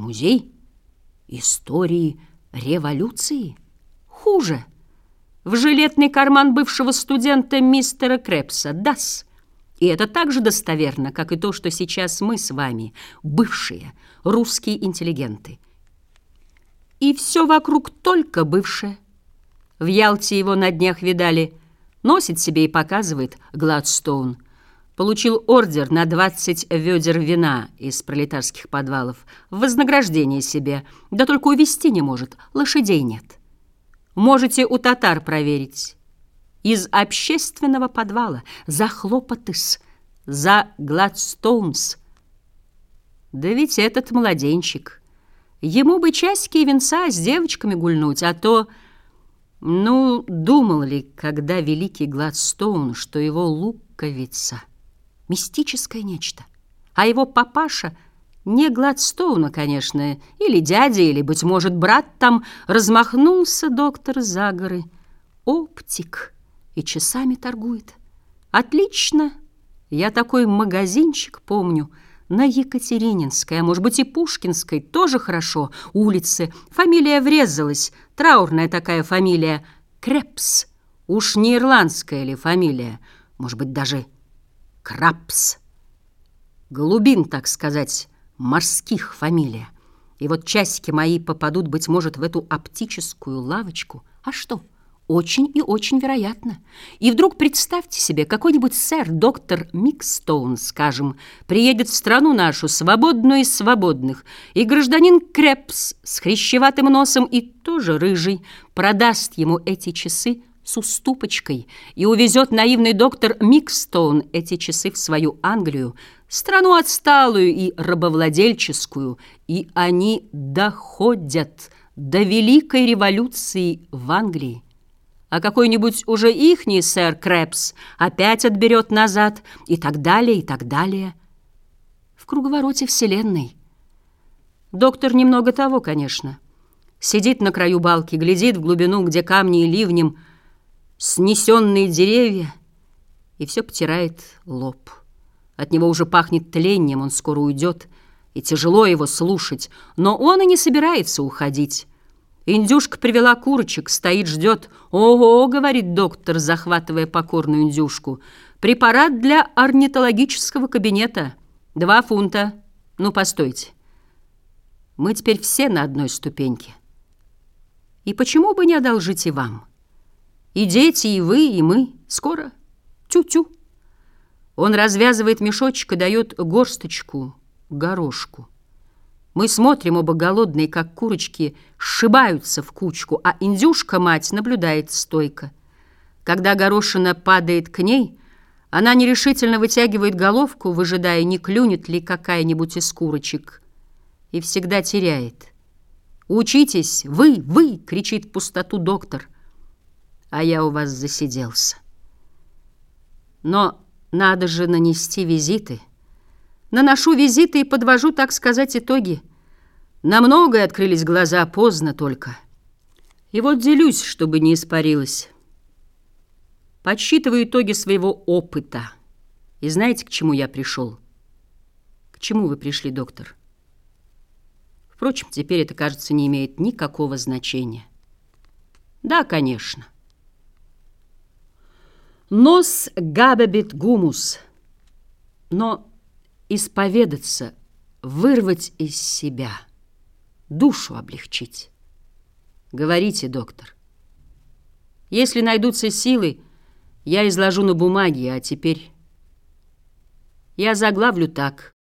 музей истории революции. Хуже. В жилетный карман бывшего студента мистера Крепса. Дас. И это так же достоверно, как и то, что сейчас мы с вами, бывшие русские интеллигенты. И все вокруг только бывшее. В Ялте его на днях видали. Носит себе и показывает Гладстоун. Получил ордер на 20 ведер вина из пролетарских подвалов. Вознаграждение себе. Да только увезти не может. Лошадей нет. Можете у татар проверить. Из общественного подвала. За хлопотыс. За Гладстоунс. Да ведь этот младенчик. Ему бы часики и венца с девочками гульнуть, а то... Ну, думал ли, когда великий Гладстоун, что его луковица — мистическое нечто, а его папаша — не Гладстоуна, конечно, или дядя, или, быть может, брат там, размахнулся доктор за горы, оптик, и часами торгует. Отлично, я такой магазинчик помню — на Екатерининской, а может быть и Пушкинской, тоже хорошо. Улицы. Фамилия врезалась. Траурная такая фамилия. Крепс. Уж не ирландская ли фамилия? Может быть, даже Крапс. Голубин, так сказать, морских фамилия. И вот часики мои попадут, быть может, в эту оптическую лавочку. А что? — очень и очень вероятно. И вдруг представьте себе, какой-нибудь сэр, доктор Микстоун, скажем, приедет в страну нашу, свободную из свободных, и гражданин Крепс с хрящеватым носом и тоже рыжий продаст ему эти часы с уступочкой и увезет наивный доктор Микстоун эти часы в свою Англию, страну отсталую и рабовладельческую, и они доходят до Великой революции в Англии а какой-нибудь уже ихний сэр Крэпс опять отберет назад, и так далее, и так далее. В круговороте Вселенной. Доктор немного того, конечно. Сидит на краю балки, глядит в глубину, где камни и ливнем снесенные деревья, и все потирает лоб. От него уже пахнет тлением, он скоро уйдет, и тяжело его слушать, но он и не собирается уходить. Индюшка привела курочек, стоит, ждет. «Ого!» — говорит доктор, захватывая покорную индюшку. «Препарат для орнитологического кабинета. Два фунта. Ну, постойте. Мы теперь все на одной ступеньке. И почему бы не одолжить и вам? И дети, и вы, и мы. Скоро. Тю-тю». Он развязывает мешочек и дает горсточку, горошку. Мы смотрим оба голодные, как курочки, сшибаются в кучку, а индюшка-мать наблюдает стойко. Когда горошина падает к ней, она нерешительно вытягивает головку, выжидая, не клюнет ли какая-нибудь из курочек, и всегда теряет. «Учитесь! Вы! Вы!» — кричит в пустоту доктор. А я у вас засиделся. Но надо же нанести визиты — Наношу визиты и подвожу, так сказать, итоги. На многое открылись глаза, поздно только. И вот делюсь, чтобы не испарилось. Подсчитываю итоги своего опыта. И знаете, к чему я пришел? К чему вы пришли, доктор? Впрочем, теперь это, кажется, не имеет никакого значения. Да, конечно. Нос габабит гумус. Но исповедаться, вырвать из себя, душу облегчить. Говорите, доктор. Если найдутся силы, я изложу на бумаге, а теперь я заглавлю так.